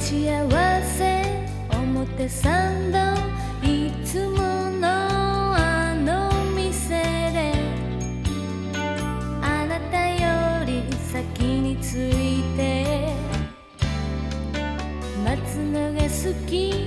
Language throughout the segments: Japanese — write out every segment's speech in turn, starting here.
幸せ表参道いつものあの店であなたより先に着いて待つのが好き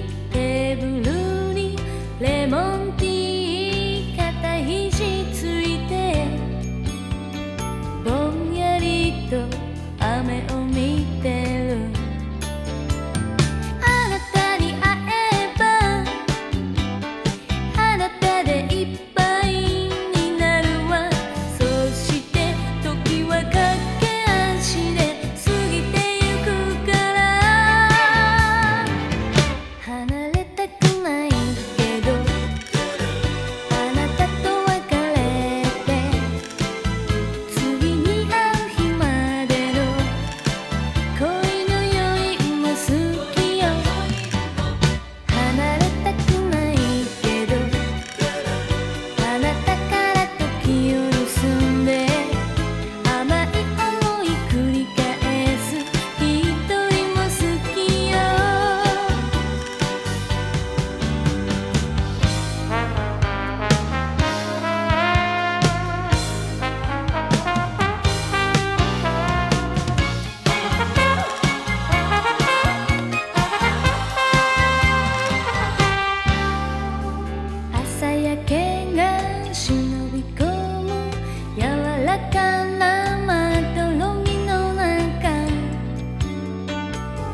柔らかなまどろみの中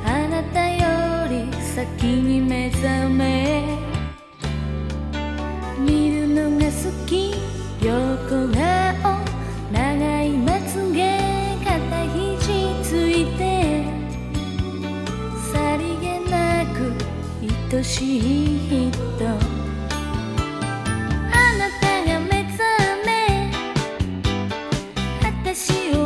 あなたより先に目覚め。見るのが好き。横顔。長いまつげ。肩肘ついて。さりげなく愛しい人。私を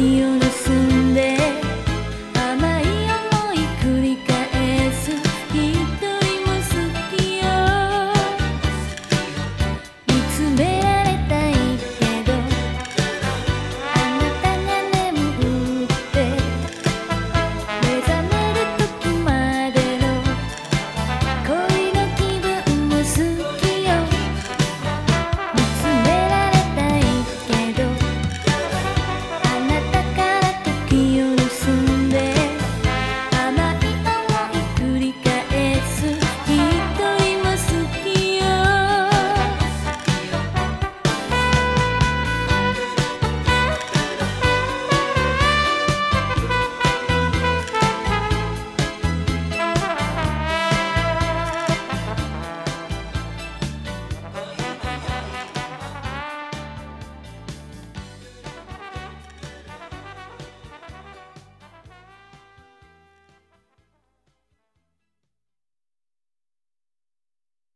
you